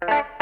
Bye.